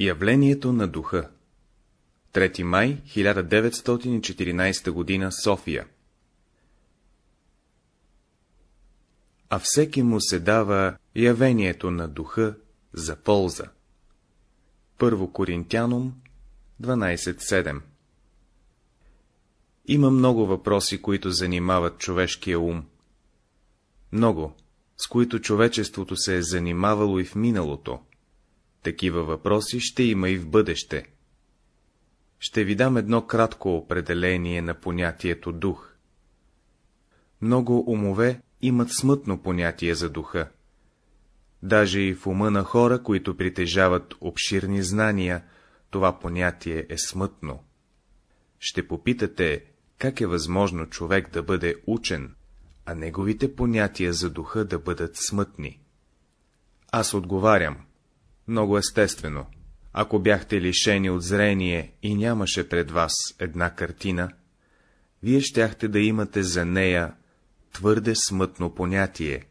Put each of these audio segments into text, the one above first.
Явлението на духа 3 май 1914 г. София А всеки му се дава явението на духа за полза. Първо Коринтянум 12.7 Има много въпроси, които занимават човешкия ум. Много, с които човечеството се е занимавало и в миналото. Такива въпроси ще има и в бъдеще. Ще ви дам едно кратко определение на понятието дух. Много умове имат смътно понятие за духа. Даже и в ума на хора, които притежават обширни знания, това понятие е смътно. Ще попитате, как е възможно човек да бъде учен, а неговите понятия за духа да бъдат смътни. Аз отговарям, много естествено. Ако бяхте лишени от зрение и нямаше пред вас една картина, вие щяхте да имате за нея твърде смътно понятие.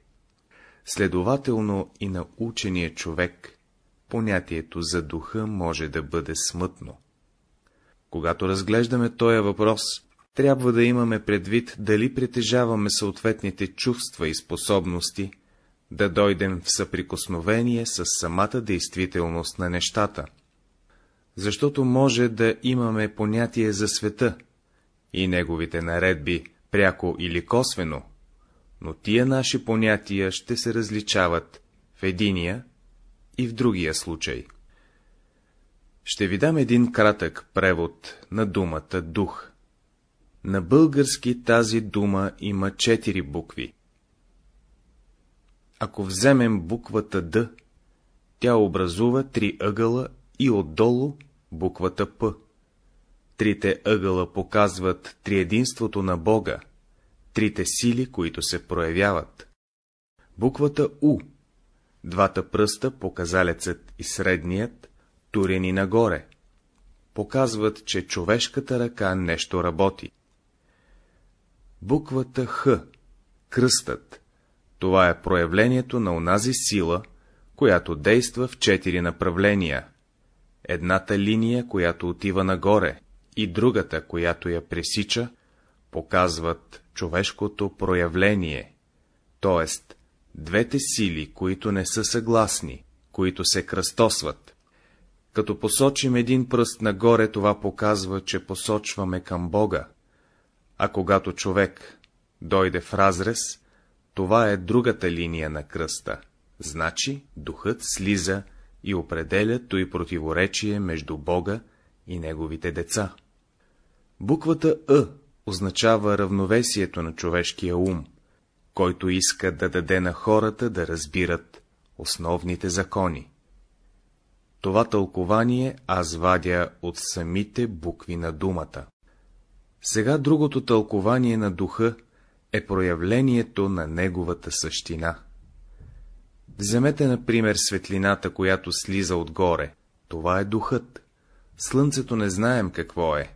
Следователно и на учения човек понятието за духа може да бъде смътно. Когато разглеждаме този въпрос, трябва да имаме предвид, дали притежаваме съответните чувства и способности, да дойдем в съприкосновение с самата действителност на нещата. Защото може да имаме понятие за света и неговите наредби, пряко или косвено, но тия наши понятия ще се различават в единия и в другия случай. Ще ви дам един кратък превод на думата дух. На български тази дума има четири букви. Ако вземем буквата Д, тя образува три ъгъла и отдолу буквата П. Трите ъгъла показват триединството на Бога, трите сили, които се проявяват. Буквата У, двата пръста, показалецът и средният, турени нагоре, показват, че човешката ръка нещо работи. Буквата Х, кръстът, това е проявлението на онази сила, която действа в четири направления. Едната линия, която отива нагоре, и другата, която я пресича, показват човешкото проявление, т.е. двете сили, които не са съгласни, които се кръстосват. Като посочим един пръст нагоре, това показва, че посочваме към Бога, а когато човек дойде в разрез, това е другата линия на кръста, значи духът слиза и определя той противоречие между Бога и неговите деца. Буквата Ъ означава равновесието на човешкия ум, който иска да даде на хората да разбират основните закони. Това тълкование аз вадя от самите букви на думата. Сега другото тълкование на духа е проявлението на неговата същина. Вземете, например, светлината, която слиза отгоре. Това е духът. Слънцето не знаем какво е.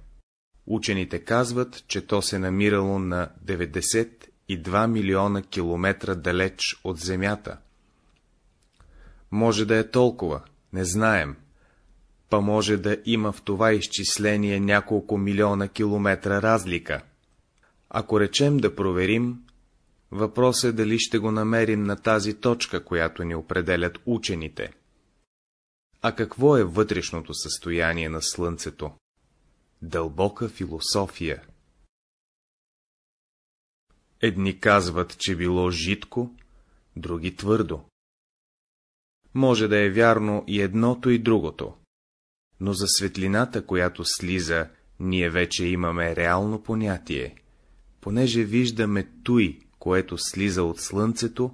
Учените казват, че то се намирало на 92 милиона километра далеч от Земята. Може да е толкова, не знаем, па може да има в това изчисление няколко милиона километра разлика. Ако речем да проверим, въпрос е дали ще го намерим на тази точка, която ни определят учените. А какво е вътрешното състояние на Слънцето? Дълбока философия. Едни казват, че било житко, други твърдо. Може да е вярно и едното и другото, но за светлината, която слиза, ние вече имаме реално понятие понеже виждаме той, което слиза от слънцето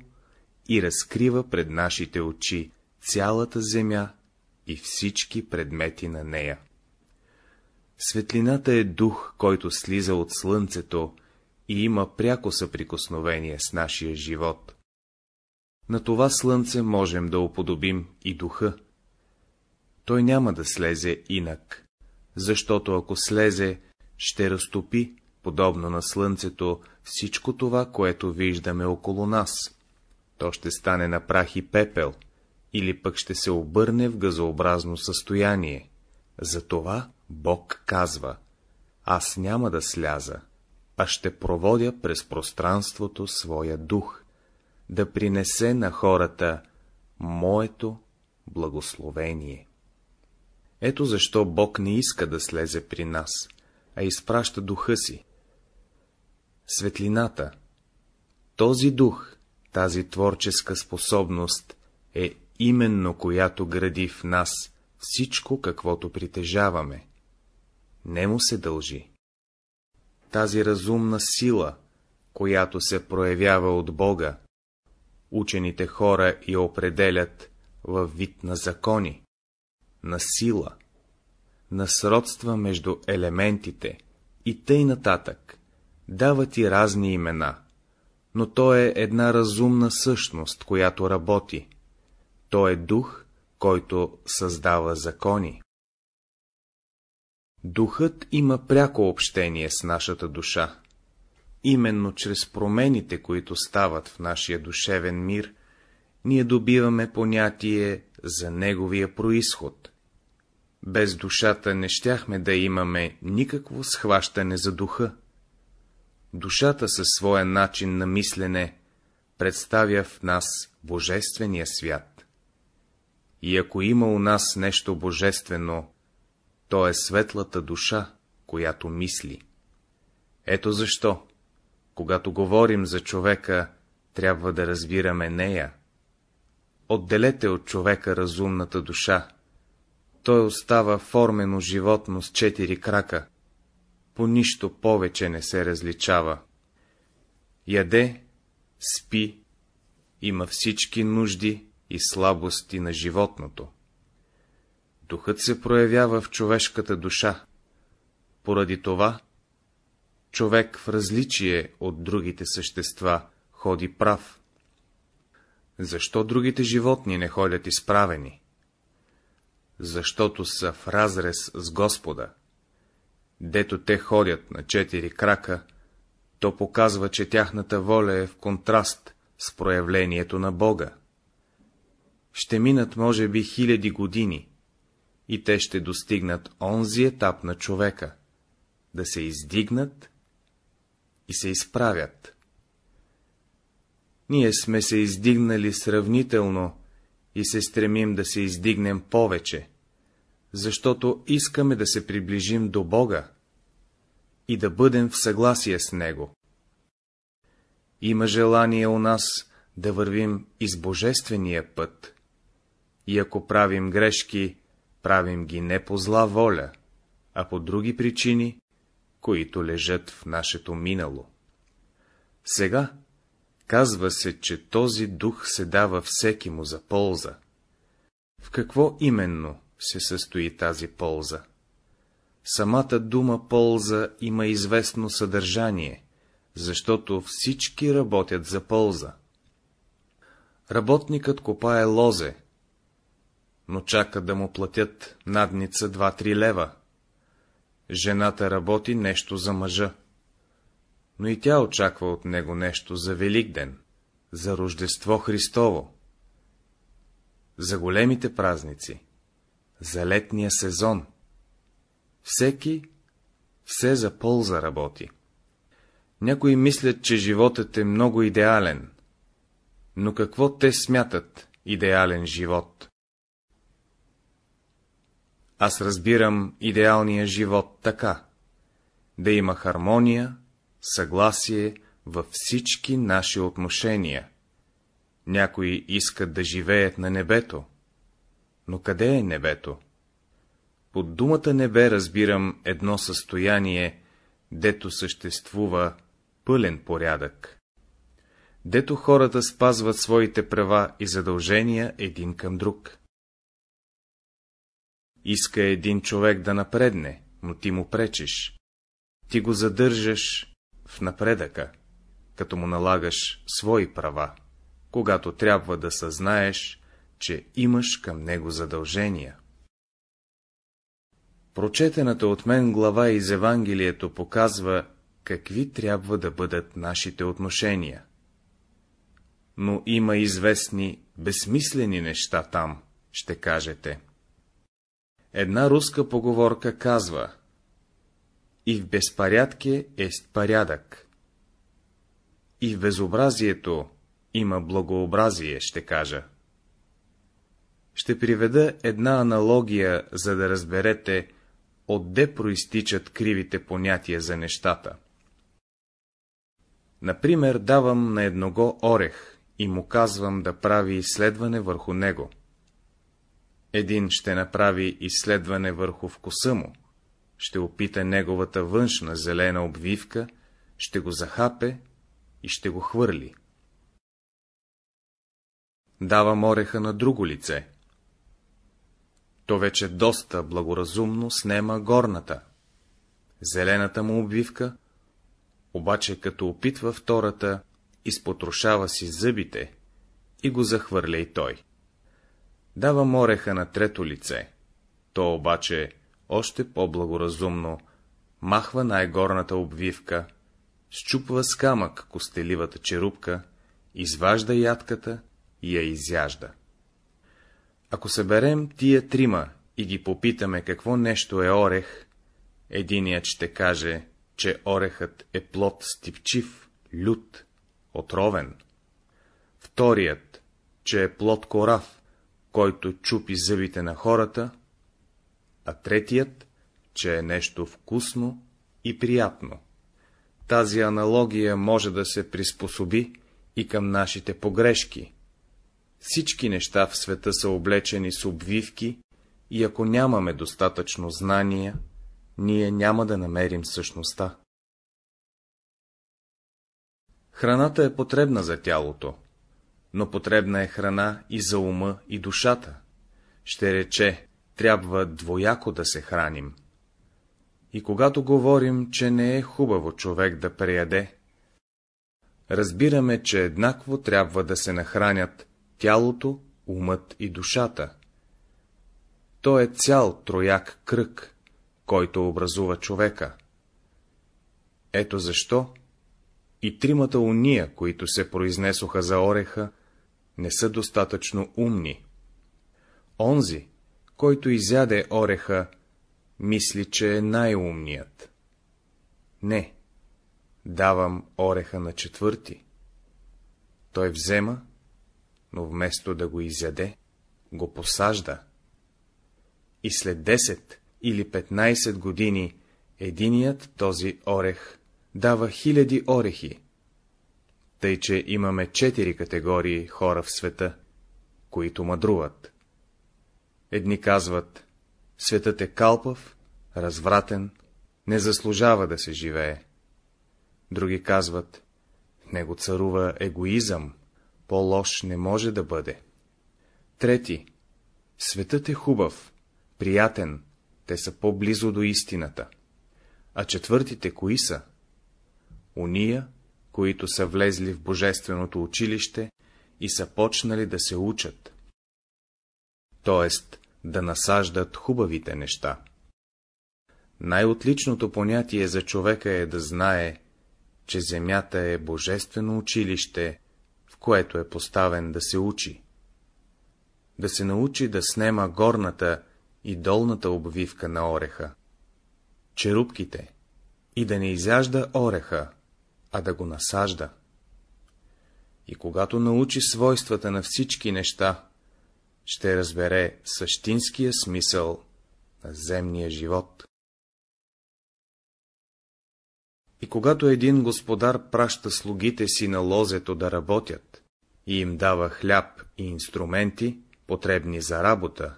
и разкрива пред нашите очи цялата земя и всички предмети на нея. Светлината е дух, който слиза от слънцето и има пряко съприкосновение с нашия живот. На това слънце можем да уподобим и духа. Той няма да слезе инак, защото ако слезе, ще разтопи подобно на слънцето, всичко това, което виждаме около нас. То ще стане на прах и пепел, или пък ще се обърне в газообразно състояние. Затова Бог казва, аз няма да сляза, а ще проводя през пространството своя дух, да принесе на хората моето благословение. Ето защо Бог не иска да слезе при нас, а изпраща духа си. Светлината, този дух, тази творческа способност е именно която гради в нас всичко, каквото притежаваме. Не му се дължи. Тази разумна сила, която се проявява от Бога, учените хора я определят във вид на закони, на сила, на сродства между елементите и тъй нататък, дават и разни имена, но то е една разумна същност, която работи. То е дух, който създава закони. Духът има пряко общение с нашата душа. Именно чрез промените, които стават в нашия душевен мир, ние добиваме понятие за неговия происход. Без душата не щяхме да имаме никакво схващане за духа. Душата със своя начин на мислене представя в нас Божествения свят. И ако има у нас нещо божествено, то е светлата душа, която мисли. Ето защо, когато говорим за човека, трябва да разбираме нея. Отделете от човека разумната душа. Той остава формено животно с четири крака. По нищо повече не се различава. Яде, спи, има всички нужди и слабости на животното. Духът се проявява в човешката душа. Поради това, човек в различие от другите същества ходи прав. Защо другите животни не ходят изправени? Защото са в разрез с Господа. Дето те ходят на четири крака, то показва, че тяхната воля е в контраст с проявлението на Бога. Ще минат, може би, хиляди години, и те ще достигнат онзи етап на човека, да се издигнат и се изправят. Ние сме се издигнали сравнително и се стремим да се издигнем повече, защото искаме да се приближим до Бога и да бъдем в съгласие с Него. Има желание у нас да вървим из Божествения път, и ако правим грешки, правим ги не по зла воля, а по други причини, които лежат в нашето минало. Сега казва се, че този дух се дава всеки му за полза. В какво именно се състои тази полза? Самата дума полза има известно съдържание, защото всички работят за полза. Работникът копае лозе, но чака да му платят надница 2-3 лева. Жената работи нещо за мъжа, но и тя очаква от него нещо за Великден, за Рождество Христово, за големите празници, за летния сезон. Всеки все за полза работи. Някои мислят, че животът е много идеален, но какво те смятат идеален живот? Аз разбирам идеалния живот така, да има хармония, съгласие във всички наши отношения. Някои искат да живеят на небето, но къде е небето? Под думата небе разбирам едно състояние, дето съществува пълен порядък. Дето хората спазват своите права и задължения един към друг. Иска един човек да напредне, но ти му пречиш. Ти го задържаш в напредъка, като му налагаш свои права, когато трябва да съзнаеш, че имаш към него задължения. Прочетената от мен глава из Евангелието показва, какви трябва да бъдат нашите отношения. Но има известни безсмислени неща там, ще кажете. Една руска поговорка казва И в безпорядке ест порядък. И в безобразието има благообразие, ще кажа. Ще приведа една аналогия, за да разберете, отде проистичат кривите понятия за нещата. Например, давам на едного орех и му казвам да прави изследване върху него. Един ще направи изследване върху вкуса му, ще опита неговата външна зелена обвивка, ще го захапе и ще го хвърли. Давам ореха на друго лице. То вече доста благоразумно снема горната. Зелената му обвивка, обаче като опитва втората, изпотрошава си зъбите и го захвърля и той. Давам ореха на трето лице, то обаче още по-благоразумно махва най-горната обвивка, щупва с камък костеливата черупка, изважда ядката и я изяжда. Ако съберем тия трима и ги попитаме какво нещо е орех, единият ще каже, че орехът е плод стипчив, лют, отровен. Вторият, че е плод корав, който чупи зъбите на хората, а третият, че е нещо вкусно и приятно. Тази аналогия може да се приспособи и към нашите погрешки. Всички неща в света са облечени с обвивки и ако нямаме достатъчно знания, ние няма да намерим същността. Храната е потребна за тялото, но потребна е храна и за ума и душата. Ще рече, трябва двояко да се храним. И когато говорим, че не е хубаво човек да преяде, разбираме, че еднакво трябва да се нахранят тялото, умът и душата. То е цял трояк кръг, който образува човека. Ето защо и тримата уния, които се произнесоха за ореха, не са достатъчно умни. Онзи, който изяде ореха, мисли, че е най-умният. Не, давам ореха на четвърти. Той взема, но вместо да го изяде, го посажда. И след 10 или 15 години единият този орех дава хиляди орехи. Тъй, че имаме четири категории хора в света, които мъдруват. Едни казват, светът е калпав, развратен, не заслужава да се живее. Други казват, него царува егоизъм, по-лош не може да бъде. Трети, светът е хубав, приятен, те са по-близо до истината. А четвъртите кои са? Уния, които са влезли в Божественото училище и са почнали да се учат. т.е. да насаждат хубавите неща. Най-отличното понятие за човека е да знае, че земята е божествено училище, което е поставен да се учи. Да се научи да снема горната и долната обвивка на ореха, черупките, и да не изяжда ореха, а да го насажда. И когато научи свойствата на всички неща, ще разбере същинския смисъл на земния живот. И когато един господар праща слугите си на лозето да работят и им дава хляб и инструменти, потребни за работа,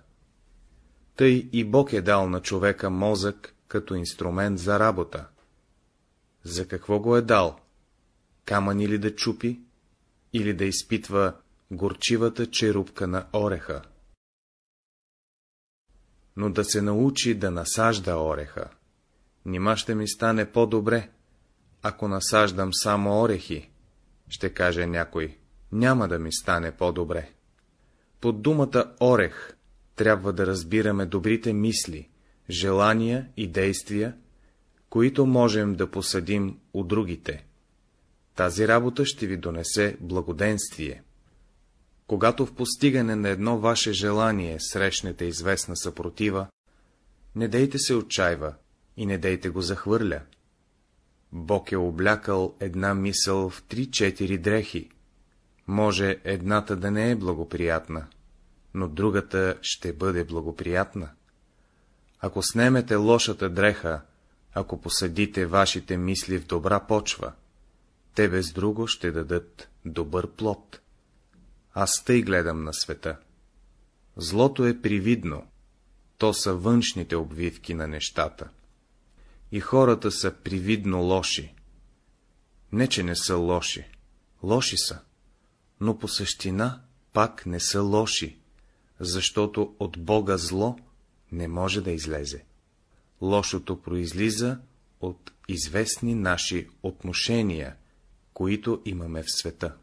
тъй и Бог е дал на човека мозък като инструмент за работа. За какво го е дал? Камъни ли да чупи, или да изпитва горчивата черупка на ореха? Но да се научи да насажда ореха. Нима ще ми стане по-добре, ако насаждам само орехи, ще каже някой, няма да ми стане по-добре. Под думата орех трябва да разбираме добрите мисли, желания и действия, които можем да посадим у другите. Тази работа ще ви донесе благоденствие. Когато в постигане на едно ваше желание срещнете известна съпротива, не дейте се отчаива и не дейте го захвърля. Бог е облякал една мисъл в три-четири дрехи. Може едната да не е благоприятна, но другата ще бъде благоприятна. Ако снемете лошата дреха, ако посадите вашите мисли в добра почва, те без друго ще дадат добър плод. Аз тъй гледам на света. Злото е привидно, то са външните обвивки на нещата. И хората са привидно лоши. Не, че не са лоши, лоши са, но по същина пак не са лоши, защото от Бога зло не може да излезе. Лошото произлиза от известни наши отношения, които имаме в света.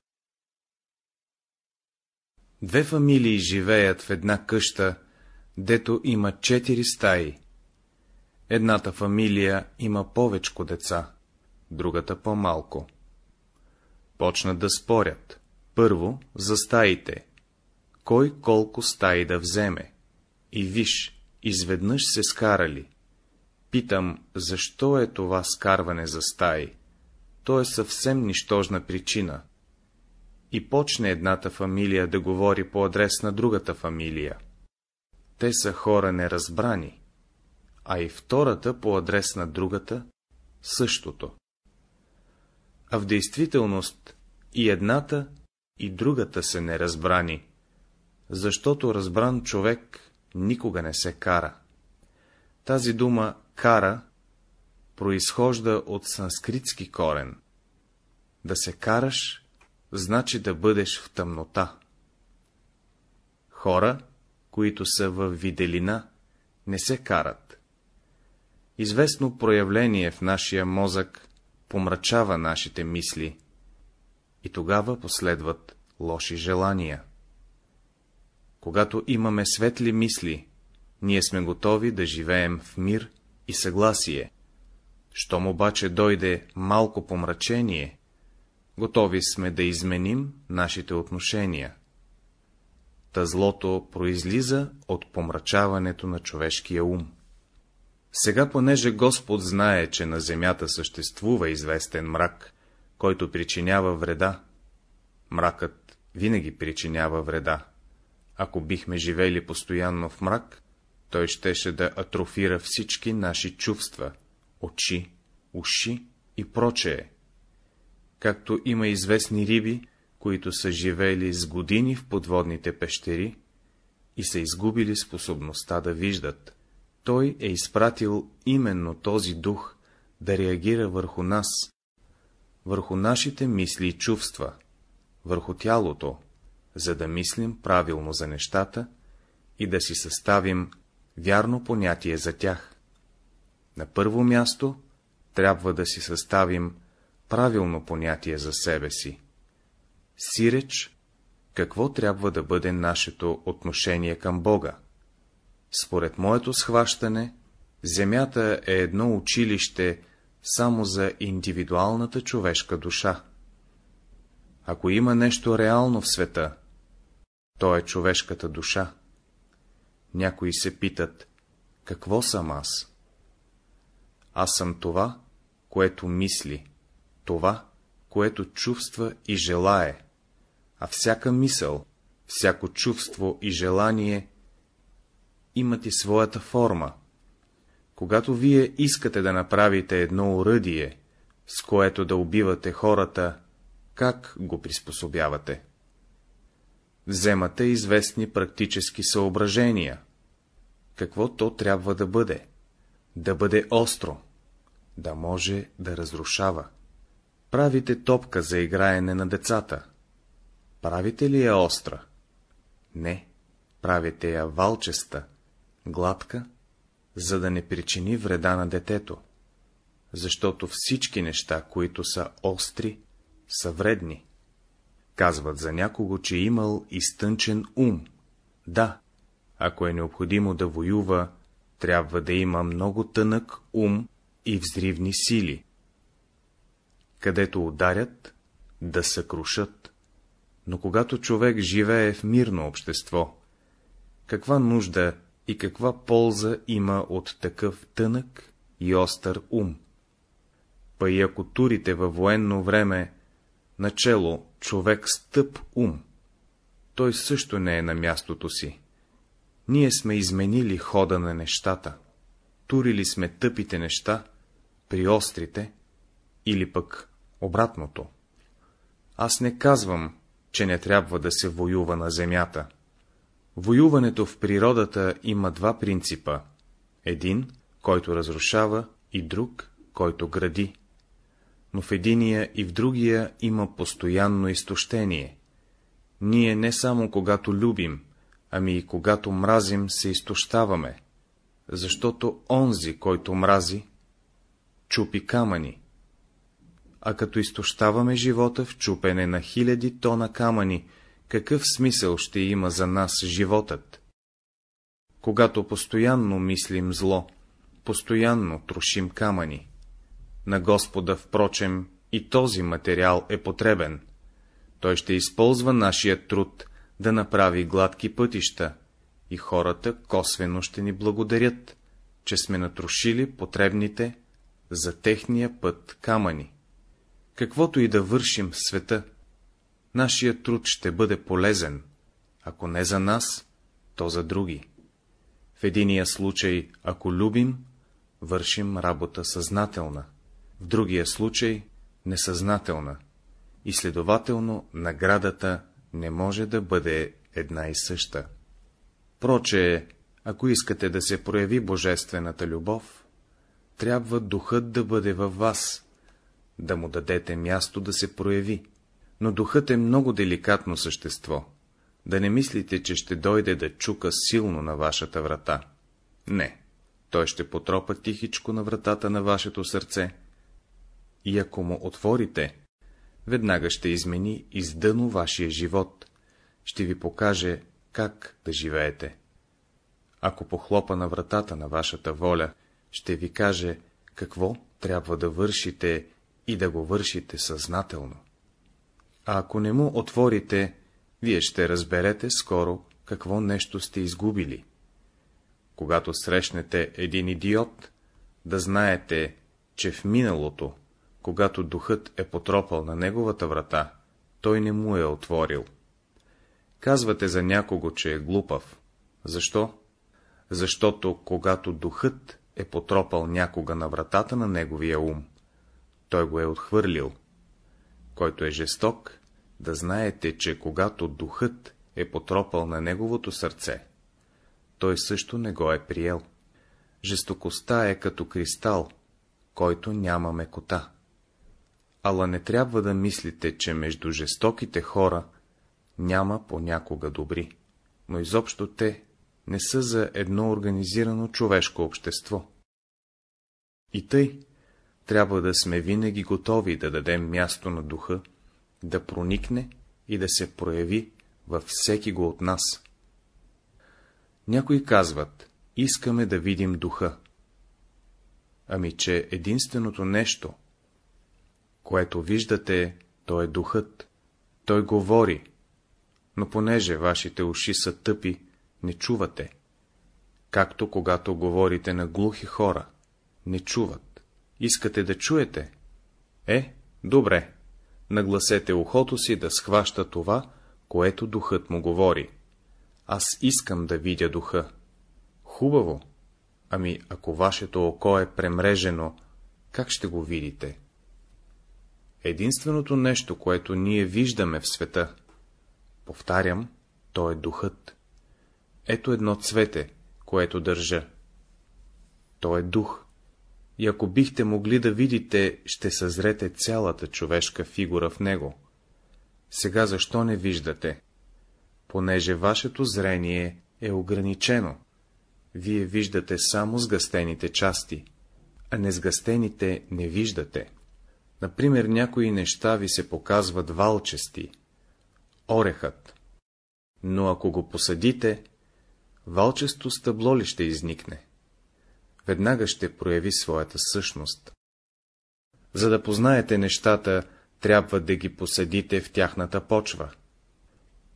Две фамилии живеят в една къща, дето има четири стаи. Едната фамилия има повечко деца, другата по-малко. Почнат да спорят. Първо за стаите. Кой колко стаи да вземе? И виж, изведнъж се скарали. Питам, защо е това скарване за стаи? То е съвсем нищожна причина. И почне едната фамилия да говори по адрес на другата фамилия. Те са хора неразбрани, а и втората по адрес на другата същото. А в действителност и едната, и другата са неразбрани, защото разбран човек никога не се кара. Тази дума кара произхожда от санскритски корен. Да се караш, значи да бъдеш в тъмнота. Хора, които са в виделина, не се карат. Известно проявление в нашия мозък помрачава нашите мисли, и тогава последват лоши желания. Когато имаме светли мисли, ние сме готови да живеем в мир и съгласие. Щом обаче дойде малко помрачение, готови сме да изменим нашите отношения. Та злото произлиза от помрачаването на човешкия ум. Сега, понеже Господ знае, че на земята съществува известен мрак, който причинява вреда, мракът винаги причинява вреда. Ако бихме живели постоянно в мрак, той щеше да атрофира всички наши чувства, очи, уши и прочее. Както има известни риби, които са живели с години в подводните пещери и са изгубили способността да виждат. Той е изпратил именно този дух да реагира върху нас, върху нашите мисли и чувства, върху тялото, за да мислим правилно за нещата и да си съставим вярно понятие за тях. На първо място трябва да си съставим правилно понятие за себе си. Сиреч, какво трябва да бъде нашето отношение към Бога? Според моето схващане, Земята е едно училище само за индивидуалната човешка душа. Ако има нещо реално в света, то е човешката душа. Някои се питат, какво съм аз? Аз съм това, което мисли, това, което чувства и желае, а всяка мисъл, всяко чувство и желание имат и своята форма. Когато вие искате да направите едно оръдие, с което да убивате хората, как го приспособявате? Вземате известни практически съображения. Какво то трябва да бъде? Да бъде остро, да може да разрушава. Правите топка за играене на децата. Правите ли я остра? Не, правите я валчеста, гладка, за да не причини вреда на детето, защото всички неща, които са остри, са вредни. Казват за някого, че имал изтънчен ум. Да, ако е необходимо да воюва, трябва да има много тънък ум и взривни сили. Където ударят, да съкрушат, Но когато човек живее в мирно общество, каква нужда и каква полза има от такъв тънък и остър ум? Па и ако турите във военно време начело човек с тъп ум, той също не е на мястото си. Ние сме изменили хода на нещата, турили сме тъпите неща при острите, или пък обратното. Аз не казвам, че не трябва да се воюва на земята. Воюването в природата има два принципа. Един, който разрушава, и друг, който гради. Но в единия и в другия има постоянно изтощение. Ние не само когато любим, ами и когато мразим, се изтощаваме, защото онзи, който мрази, чупи камъни. А като изтощаваме живота в чупене на хиляди тона камъни, какъв смисъл ще има за нас животът? Когато постоянно мислим зло, постоянно трошим камъни. На Господа, впрочем, и този материал е потребен. Той ще използва нашия труд да направи гладки пътища, и хората косвено ще ни благодарят, че сме натрошили потребните за техния път камъни. Каквото и да вършим в света, нашия труд ще бъде полезен, ако не за нас, то за други. В единия случай, ако любим, вършим работа съзнателна, в другия случай несъзнателна, и следователно наградата не може да бъде една и съща. Проче, ако искате да се прояви божествената любов, трябва духът да бъде във вас, да му дадете място да се прояви. Но духът е много деликатно същество. Да не мислите, че ще дойде да чука силно на вашата врата. Не, той ще потропа тихичко на вратата на вашето сърце. И ако му отворите, веднага ще измени издъно вашия живот, ще ви покаже как да живеете. Ако похлопа на вратата на вашата воля, ще ви каже какво трябва да вършите и да го вършите съзнателно. А ако не му отворите, вие ще разберете скоро какво нещо сте изгубили. Когато срещнете един идиот, да знаете, че в миналото, когато духът е потропал на неговата врата, той не му е отворил. Казвате за някого, че е глупав. Защо? Защото, когато духът е потропал някога на вратата на неговия ум, той го е отхвърлил. Който е жесток, да знаете, че когато духът е потропал на неговото сърце, той също не го е приел. Жестокостта е като кристал, който няма мекота. Ала не трябва да мислите, че между жестоките хора няма понякога добри, но изобщо те не са за едно организирано човешко общество. И тъй, трябва да сме винаги готови да дадем място на духа, да проникне и да се прояви във всеки го от нас. Някои казват, искаме да видим духа. Ами, че единственото нещо, което виждате, то е духът. Той говори, но понеже вашите уши са тъпи, не чувате. Както когато говорите на глухи хора, не чуват. Искате да чуете? Е, добре. Нагласете ухото си да схваща това, което духът му говори. Аз искам да видя духа. Хубаво. Ами, ако вашето око е премрежено, как ще го видите? Единственото нещо, което ние виждаме в света, повтарям, то е духът. Ето едно цвете, което държа. То е дух. И ако бихте могли да видите, ще съзрете цялата човешка фигура в него. Сега защо не виждате? Понеже вашето зрение е ограничено. Вие виждате само сгъстените части, а несгъстените не виждате. Например, някои неща ви се показват валчести. Орехът. Но ако го посадите, валчесто стъбло ли ще изникне? Веднага ще прояви своята същност. За да познаете нещата, трябва да ги посадите в тяхната почва.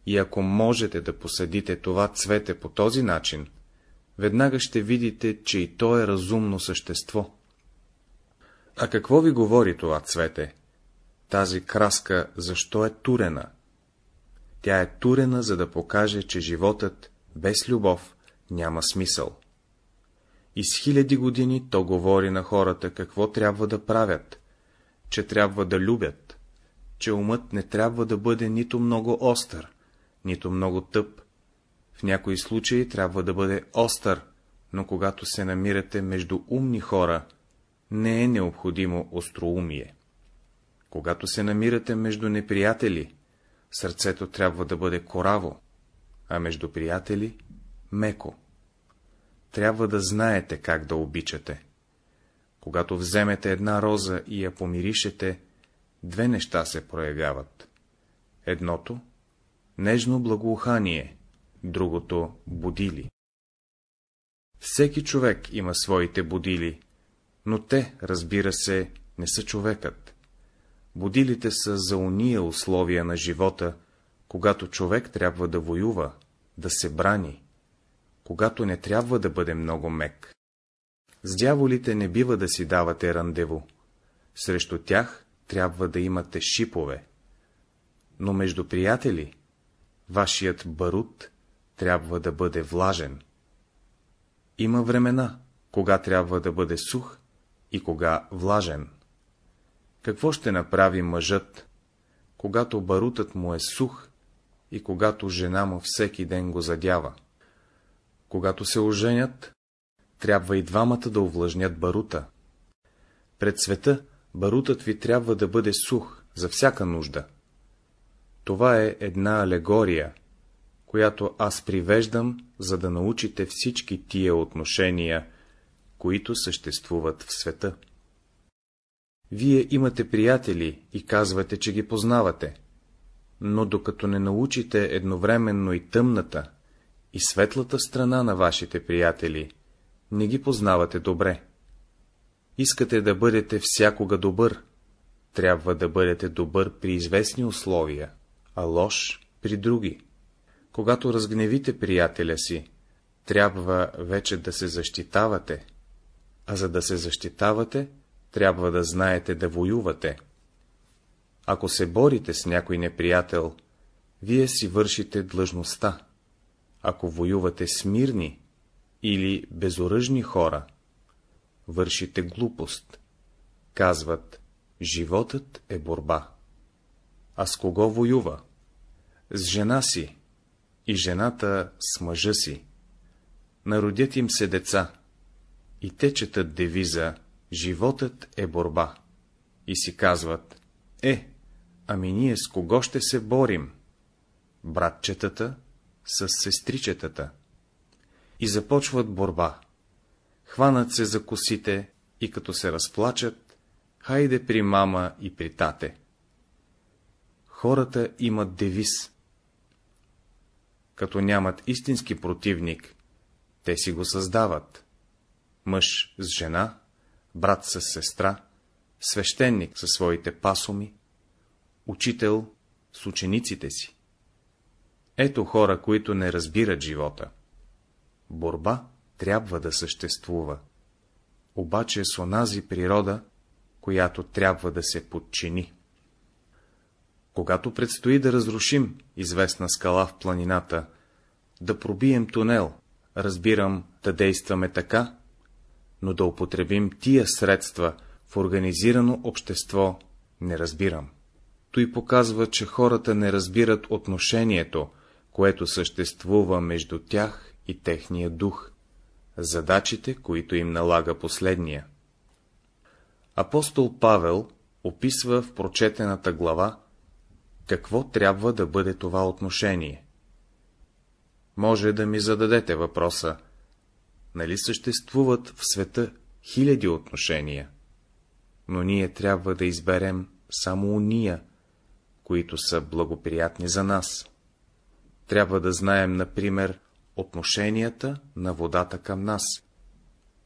И ако можете да посадите това цвете по този начин, веднага ще видите, че и то е разумно същество. А какво ви говори това цвете? Тази краска защо е турена? Тя е турена, за да покаже, че животът без любов няма смисъл. И с хиляди години то говори на хората какво трябва да правят, че трябва да любят, че умът не трябва да бъде нито много остър, нито много тъп. В някои случаи трябва да бъде остър, но когато се намирате между умни хора, не е необходимо остроумие. Когато се намирате между неприятели, сърцето трябва да бъде кораво, а между приятели — меко. Трябва да знаете как да обичате. Когато вземете една роза и я помиришете, две неща се проявяват. Едното — нежно благоухание, другото — будили. Всеки човек има своите будили, но те, разбира се, не са човекът. Будилите са за уния условия на живота, когато човек трябва да воюва, да се брани, когато не трябва да бъде много мек. С дяволите не бива да си давате рандево. Срещу тях трябва да имате шипове. Но между приятели, вашият барут трябва да бъде влажен. Има времена, кога трябва да бъде сух и кога влажен. Какво ще направи мъжът, когато барутът му е сух и когато жена му всеки ден го задява? Когато се оженят, трябва и двамата да увлажнят барута. Пред света барутът ви трябва да бъде сух за всяка нужда. Това е една алегория, която аз привеждам, за да научите всички тия отношения, които съществуват в света. Вие имате приятели и казвате, че ги познавате, но докато не научите едновременно и тъмната, и светлата страна на вашите приятели, не ги познавате добре. Искате да бъдете всякога добър, трябва да бъдете добър при известни условия, а лош при други. Когато разгневите приятеля си, трябва вече да се защитавате, а за да се защитавате, трябва да знаете да воювате. Ако се борите с някой неприятел, вие си вършите длъжността. Ако воювате с мирни или безоръжни хора, вършите глупост. Казват, животът е борба. А с кого воюва? С жена си и жената с мъжа си. Народят им се деца и те четат девиза Животът е борба. И си казват, е, ами ние с кого ще се борим? Братчетата с сестричетата. И започват борба. Хванат се за косите и като се разплачат, хайде при мама и при тате. Хората имат девиз. Като нямат истински противник, те си го създават. Мъж с жена, брат с сестра, свещеник със своите пасоми, учител с учениците си. Ето хора, които не разбират живота. Борба трябва да съществува, обаче с онази природа, която трябва да се подчини. Когато предстои да разрушим известна скала в планината, да пробием тунел, разбирам да действаме така, но да употребим тия средства в организирано общество не разбирам. Той показва, че хората не разбират отношението, което съществува между тях и техния дух, задачите, които им налага последния. Апостол Павел описва в прочетената глава, какво трябва да бъде това отношение. Може да ми зададете въпроса, Нали съществуват в света хиляди отношения, но ние трябва да изберем само уния, които са благоприятни за нас. Трябва да знаем, например, отношенията на водата към нас.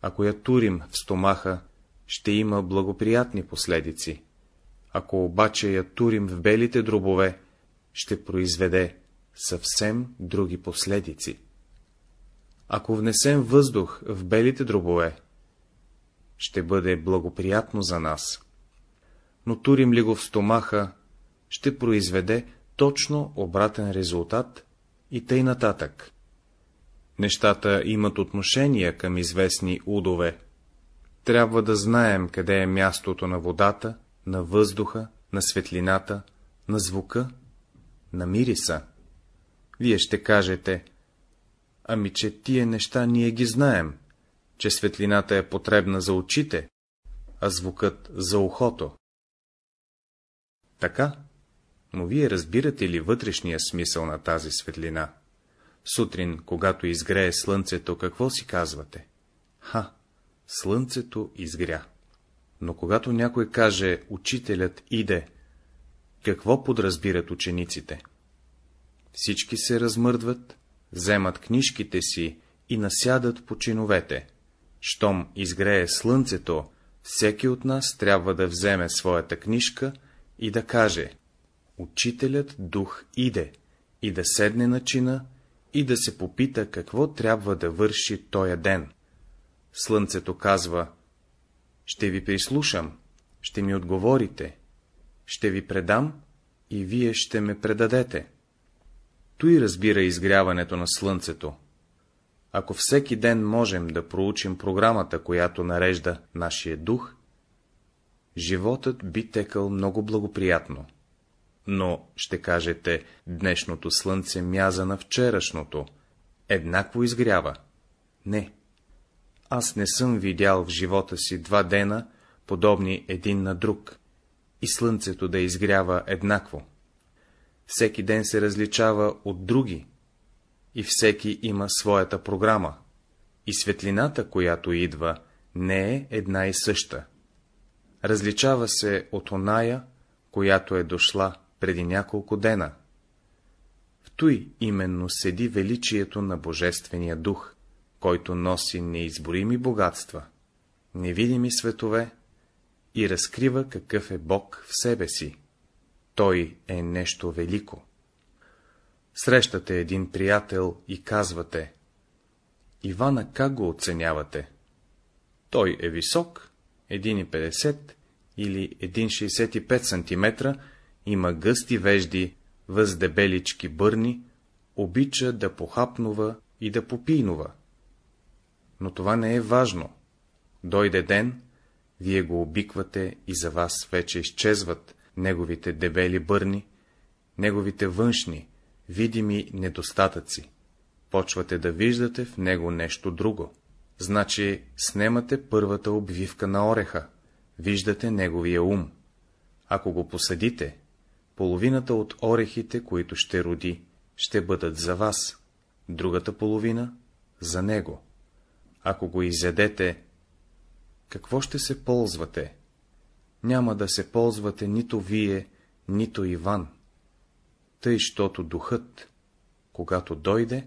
Ако я турим в стомаха, ще има благоприятни последици. Ако обаче я турим в белите дробове, ще произведе съвсем други последици. Ако внесем въздух в белите дробове, ще бъде благоприятно за нас. Но турим ли го в стомаха, ще произведе точно обратен резултат и тъй нататък. Нещата имат отношение към известни удове. Трябва да знаем къде е мястото на водата, на въздуха, на светлината, на звука, на мириса. Вие ще кажете, ами че тия неща ние ги знаем, че светлината е потребна за очите, а звукът за ухото. Така, но вие разбирате ли вътрешния смисъл на тази светлина? Сутрин, когато изгрее слънцето, какво си казвате? Ха, слънцето изгря. Но когато някой каже, учителят иде, какво подразбират учениците? Всички се размърдват, вземат книжките си и насядат по чиновете. Щом изгрее слънцето, всеки от нас трябва да вземе своята книжка и да каже Учителят дух иде и да седне на чина и да се попита какво трябва да върши тоя ден. Слънцето казва Ще ви прислушам, ще ми отговорите, ще ви предам и вие ще ме предадете. Той разбира изгряването на слънцето. Ако всеки ден можем да проучим програмата, която нарежда нашия дух, животът би текал много благоприятно. Но, ще кажете, днешното слънце мяза на вчерашното, еднакво изгрява. Не. Аз не съм видял в живота си два дена, подобни един на друг, и слънцето да изгрява еднакво. Всеки ден се различава от други, и всеки има своята програма, и светлината, която идва, не е една и съща. Различава се от оная, която е дошла преди няколко дена. В той именно седи величието на Божествения дух, който носи неизборими богатства, невидими светове и разкрива какъв е Бог в себе си. Той е нещо велико. Срещате един приятел и казвате, Ивана как го оценявате? Той е висок, 1,50 или 1,65 см, има гъсти вежди, въздебелички бърни, обича да похапнува и да попийнува. Но това не е важно. Дойде ден, вие го обиквате и за вас вече изчезват неговите дебели бърни, неговите външни, видими недостатъци. Почвате да виждате в него нещо друго. Значи, снемате първата обвивка на ореха, виждате неговия ум. Ако го посадите, половината от орехите, които ще роди, ще бъдат за вас, другата половина — за него. Ако го изядете, какво ще се ползвате? Няма да се ползвате нито вие, нито Иван. Тъй, щото духът, когато дойде,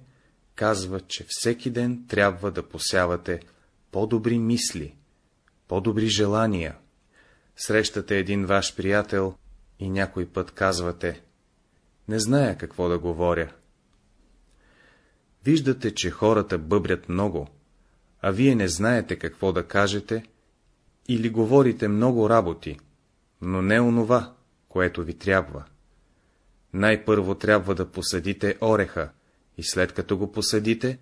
казва, че всеки ден трябва да посявате по-добри мисли, по-добри желания. Срещате един ваш приятел и някой път казвате, не зная какво да говоря. Виждате, че хората бъбрят много, а вие не знаете какво да кажете или говорите много работи, но не онова, което ви трябва. Най-първо трябва да посадите ореха и след като го посадите,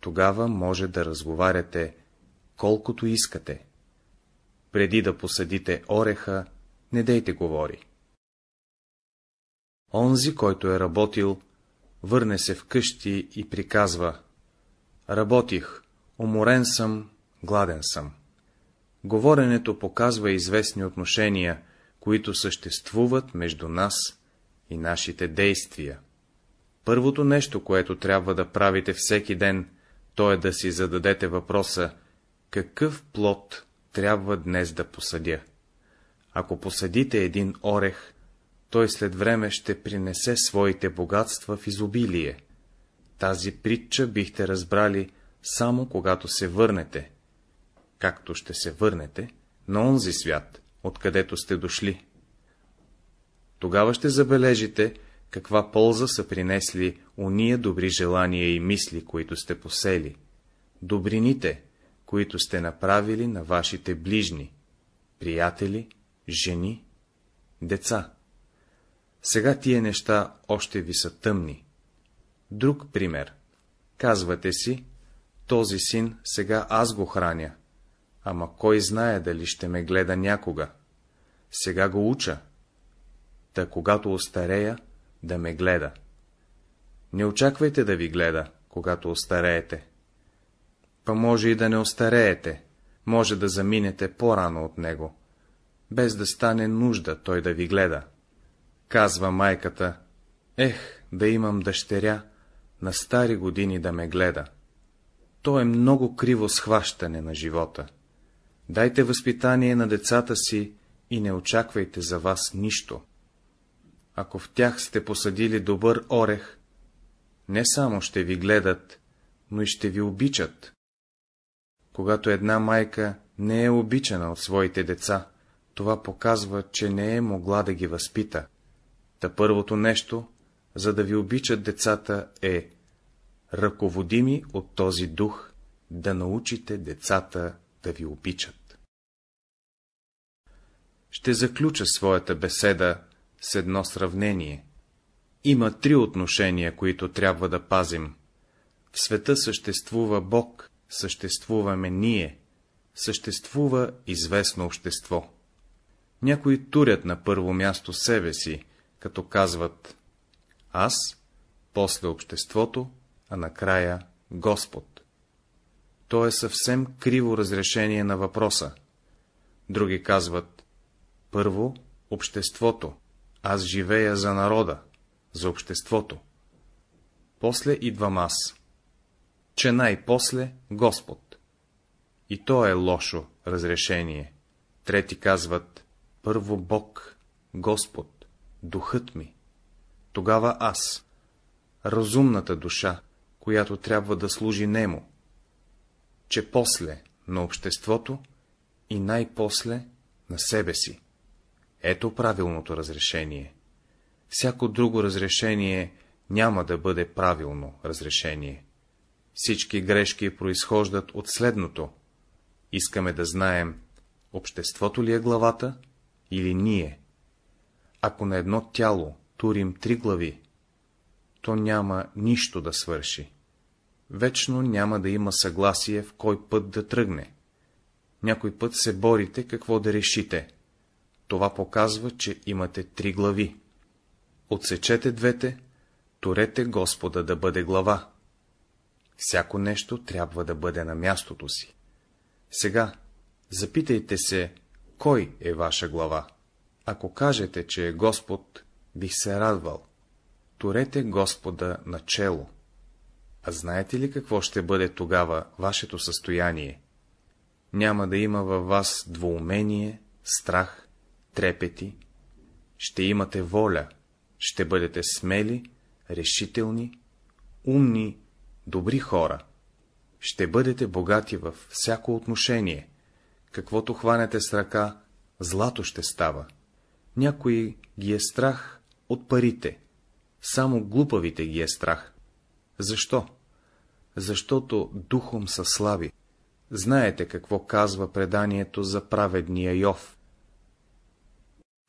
тогава може да разговаряте колкото искате. Преди да посадите ореха, не дейте говори. Онзи, който е работил, върне се вкъщи и приказва — работих, уморен съм, гладен съм. Говоренето показва известни отношения, които съществуват между нас и нашите действия. Първото нещо, което трябва да правите всеки ден, то е да си зададете въпроса, какъв плод трябва днес да посадя. Ако посадите един орех, той след време ще принесе своите богатства в изобилие. Тази притча бихте разбрали само когато се върнете, както ще се върнете на онзи свят, откъдето сте дошли. Тогава ще забележите, каква полза са принесли уния добри желания и мисли, които сте посели, добрините, които сте направили на вашите ближни, приятели, жени, деца. Сега тия неща още ви са тъмни. Друг пример. Казвате си, този син сега аз го храня, ама кой знае дали ще ме гледа някога. Сега го уча, та когато остарея, да ме гледа. Не очаквайте да ви гледа, когато остареете. Па може и да не остареете, може да заминете по-рано от него, без да стане нужда той да ви гледа. Казва майката, ех, да имам дъщеря, на стари години да ме гледа. То е много криво схващане на живота. Дайте възпитание на децата си и не очаквайте за вас нищо. Ако в тях сте посадили добър орех, не само ще ви гледат, но и ще ви обичат. Когато една майка не е обичана от своите деца, това показва, че не е могла да ги възпита. Та първото нещо, за да ви обичат децата, е ръководими от този дух, да научите децата да ви обичат. Ще заключа своята беседа с едно сравнение. Има три отношения, които трябва да пазим. В света съществува Бог, съществуваме ние, съществува известно общество. Някои турят на първо място себе си, като казват аз, после обществото, а накрая Господ. То е съвсем криво разрешение на въпроса. Други казват, първо обществото, аз живея за народа, за обществото. После идвам аз, че най-после Господ. И то е лошо разрешение. Трети казват, първо Бог, Господ, духът ми, тогава аз, разумната душа, която трябва да служи нему, че после на обществото и най-после на себе си. Ето правилното разрешение. Всяко друго разрешение няма да бъде правилно разрешение. Всички грешки произхождат от следното. Искаме да знаем, обществото ли е главата или ние. Ако на едно тяло турим три глави, то няма нищо да свърши. Вечно няма да има съгласие в кой път да тръгне. Някой път се борите какво да решите. Това показва, че имате три глави. Отсечете двете, турете Господа да бъде глава. Всяко нещо трябва да бъде на мястото си. Сега, запитайте се, кой е ваша глава. Ако кажете, че е Господ, бих се радвал. Турете Господа начело. А знаете ли какво ще бъде тогава вашето състояние? Няма да има във вас двоумение, страх, трепети. Ще имате воля, ще бъдете смели, решителни, умни, добри хора. Ще бъдете богати във всяко отношение. Каквото хванете с ръка, злато ще става. Някои ги е страх от парите, само глупавите ги е страх. Защо? Защото духом са слаби. Знаете какво казва преданието за праведния Йов.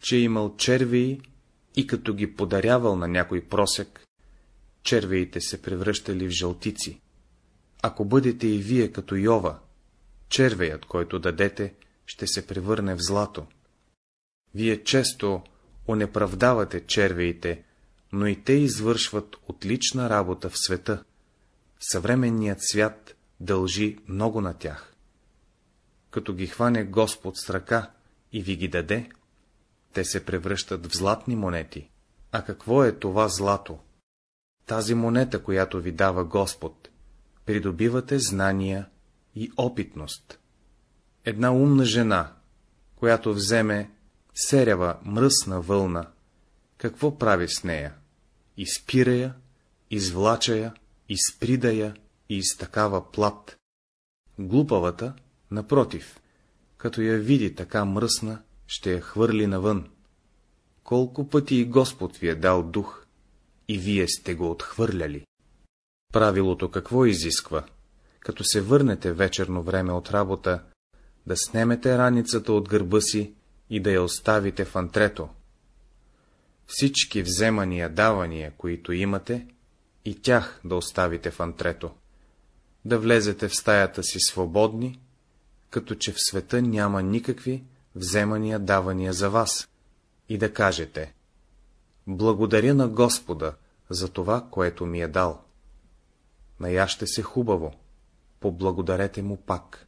Че имал червии и като ги подарявал на някой просек, червиите се превръщали в жълтици. Ако бъдете и вие като Йова, червеят, който дадете, ще се превърне в злато. Вие често онеправдавате червеите, но и те извършват отлична работа в света. Съвременният свят дължи много на тях. Като ги хване Господ с ръка и ви ги даде, те се превръщат в златни монети. А какво е това злато? Тази монета, която ви дава Господ, придобивате знания и опитност. Една умна жена, която вземе серява мръсна вълна, какво прави с нея? Изпира я, извлача я, изприда я и изтакава плат. Глупавата, напротив, като я види така мръсна, ще я хвърли навън. Колко пъти и Господ ви е дал дух, и вие сте го отхвърляли. Правилото какво изисква? Като се върнете вечерно време от работа, да снемете раницата от гърба си и да я оставите в антрето. Всички вземания, давания, които имате, и тях да оставите в антрето. Да влезете в стаята си свободни, като че в света няма никакви вземания, давания за вас, и да кажете Благодаря на Господа за това, което ми е дал. Наяще се хубаво, поблагодарете му пак.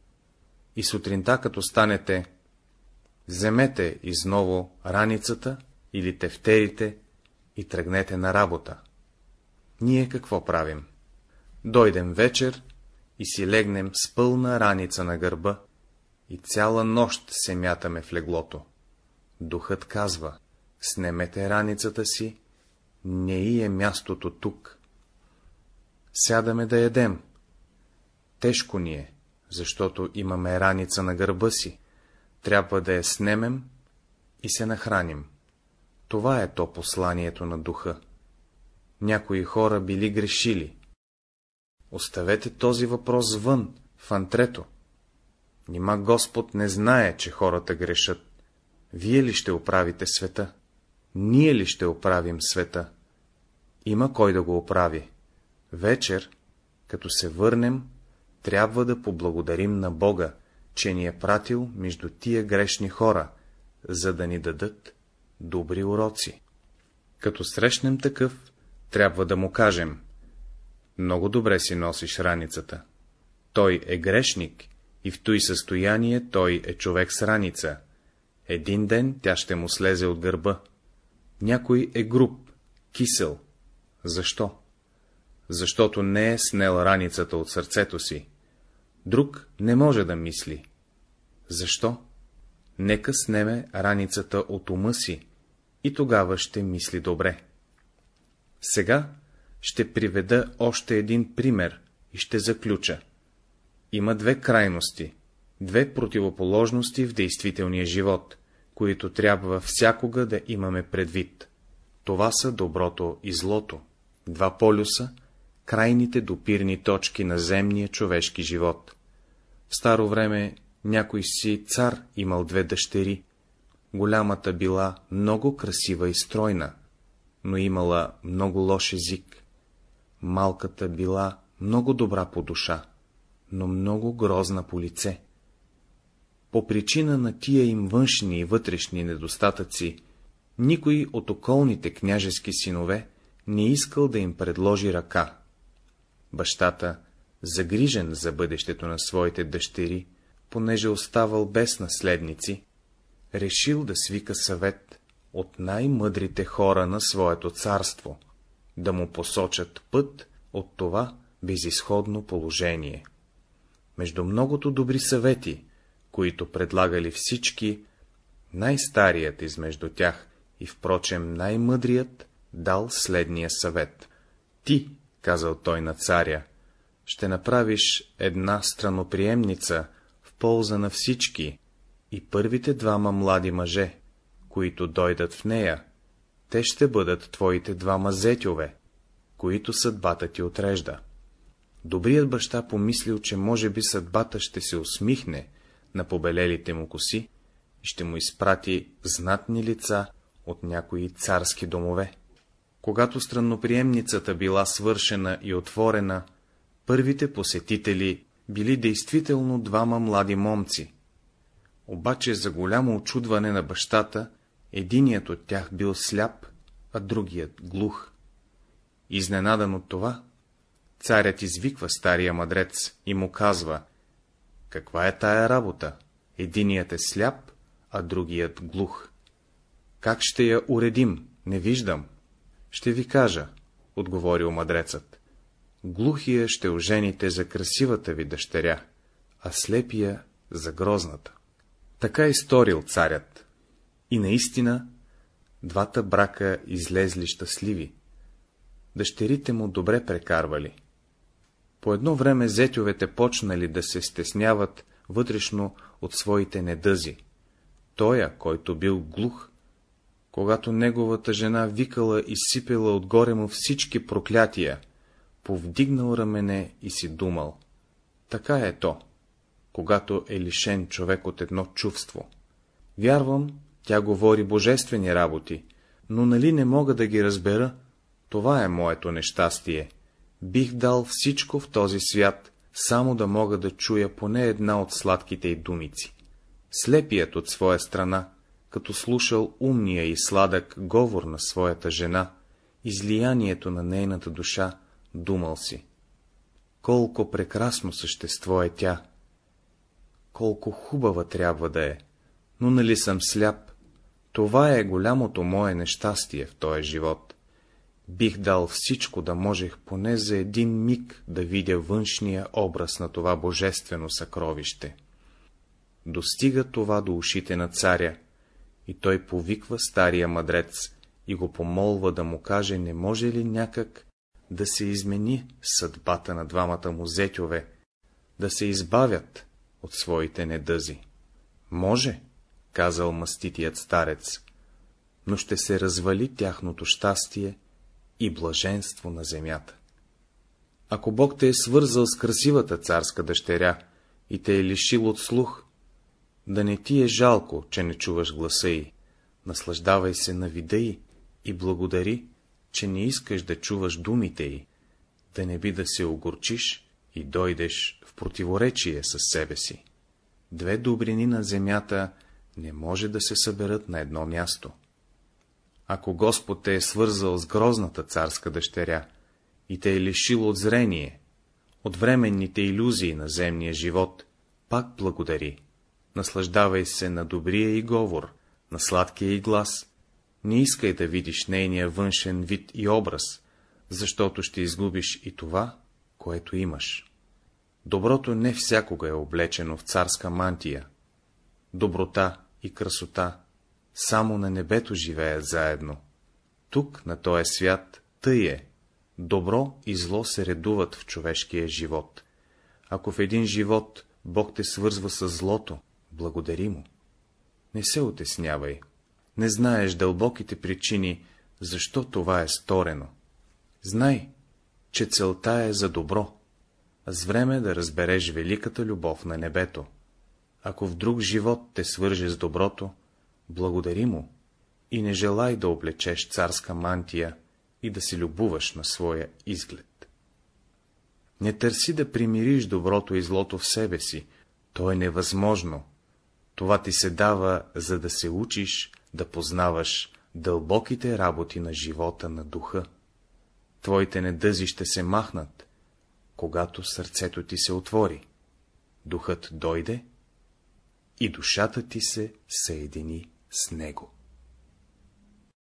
И сутринта, като станете, вземете изново раницата или тефтерите и тръгнете на работа. Ние какво правим? Дойдем вечер и си легнем с пълна раница на гърба и цяла нощ се мятаме в леглото. Духът казва, снемете раницата си, не и е мястото тук. Сядаме да едем. Тежко ни е, защото имаме раница на гърба си. Трябва да я снемем и се нахраним. Това е то посланието на духа. Някои хора били грешили. Оставете този въпрос вън, в антрето. Нима Господ не знае, че хората грешат. Вие ли ще оправите света? Ние ли ще оправим света? Има кой да го оправи. Вечер, като се върнем, трябва да поблагодарим на Бога, че ни е пратил между тия грешни хора, за да ни дадат добри уроци. Като срещнем такъв, трябва да му кажем — много добре си носиш раницата. Той е грешник и в той състояние той е човек с раница. Един ден тя ще му слезе от гърба. Някой е груб, кисел. Защо? Защото не е снел раницата от сърцето си. Друг не може да мисли. Защо? Нека снеме раницата от ума си и тогава ще мисли добре. Сега ще приведа още един пример и ще заключа. Има две крайности, две противоположности в действителния живот, които трябва всякога да имаме предвид. Това са доброто и злото, два полюса, крайните допирни точки на земния човешки живот. В старо време някой си цар имал две дъщери. Голямата била много красива и стройна, но имала много лош език. Малката била много добра по душа, но много грозна по лице. По причина на тия им външни и вътрешни недостатъци, никой от околните княжески синове не искал да им предложи ръка. Бащата, загрижен за бъдещето на своите дъщери, понеже оставал без наследници, решил да свика съвет от най-мъдрите хора на своето царство, да му посочат път от това безисходно положение. Между многото добри съвети, които предлагали всички, най-старият измежду тях и впрочем най-мъдрият дал следния съвет. Ти, казал той на царя, ще направиш една страноприемница в полза на всички, и първите двама млади мъже, които дойдат в нея, те ще бъдат твоите двама зетьове, които съдбата ти отрежда. Добрият баща помислил, че може би съдбата ще се усмихне на побелелите му коси и ще му изпрати знатни лица от някои царски домове. Когато странноприемницата била свършена и отворена, първите посетители били действително двама млади момци. Обаче за голямо очудване на бащата, единият от тях бил сляп, а другият глух. Изненадан от това, царят извиква стария мъдрец и му казва, каква е тая работа? Единият е сляп, а другият глух. Как ще я уредим? Не виждам. Ще ви кажа, отговорил мъдрецът. Глухия ще ожените за красивата ви дъщеря, а слепия за грозната. Така и сторил царят. И наистина двата брака излезли щастливи. Дъщерите му добре прекарвали. По едно време зетьовете почнали да се стесняват вътрешно от своите недъзи. Тоя, който бил глух, когато неговата жена викала и сипела отгоре му всички проклятия, повдигнал рамене и си думал. Така е то, когато е лишен човек от едно чувство. Вярвам, тя говори божествени работи, но нали не мога да ги разбера, това е моето нещастие. Бих дал всичко в този свят, само да мога да чуя поне една от сладките й думици. Слепият от своя страна, като слушал умния и сладък говор на своята жена, излиянието на нейната душа, думал си. Колко прекрасно същество е тя! Колко хубава трябва да е! Но нали съм сляп? Това е голямото мое нещастие в този живот. Бих дал всичко да можех поне за един миг да видя външния образ на това божествено съкровище. Достига това до ушите на царя, и той повиква стария мъдрец и го помолва да му каже, не може ли някак да се измени съдбата на двамата му зетьове, да се избавят от своите недъзи. Може, казал маститият старец, но ще се развали тяхното щастие и блаженство на земята. Ако Бог те е свързал с красивата царска дъщеря и те е лишил от слух, да не ти е жалко, че не чуваш гласа й, наслаждавай се на вида й и благодари, че не искаш да чуваш думите й, да не би да се огорчиш и дойдеш в противоречие с себе си. Две добрини на земята не може да се съберат на едно място. Ако Господ те е свързал с грозната царска дъщеря и те е лишил от зрение, от временните иллюзии на земния живот, пак благодари. Наслаждавай се на добрия и говор, на сладкия и глас. Не искай да видиш нейния външен вид и образ, защото ще изгубиш и това, което имаш. Доброто не всякога е облечено в царска мантия. Доброта и красота само на небето живеят заедно. Тук, на този свят, тъй е. Добро и зло се редуват в човешкия живот. Ако в един живот Бог те свързва с злото, благодари му. Не се отеснявай. Не знаеш дълбоките причини, защо това е сторено. Знай, че целта е за добро, а с време да разбереш великата любов на небето. Ако в друг живот те свърже с доброто, благодари му и не желай да облечеш царска мантия и да се любуваш на своя изглед. Не търси да примириш доброто и злото в себе си, то е невъзможно. Това ти се дава, за да се учиш да познаваш дълбоките работи на живота на духа. Твоите недъзи ще се махнат, когато сърцето ти се отвори. Духът дойде и душата ти се съедини с него.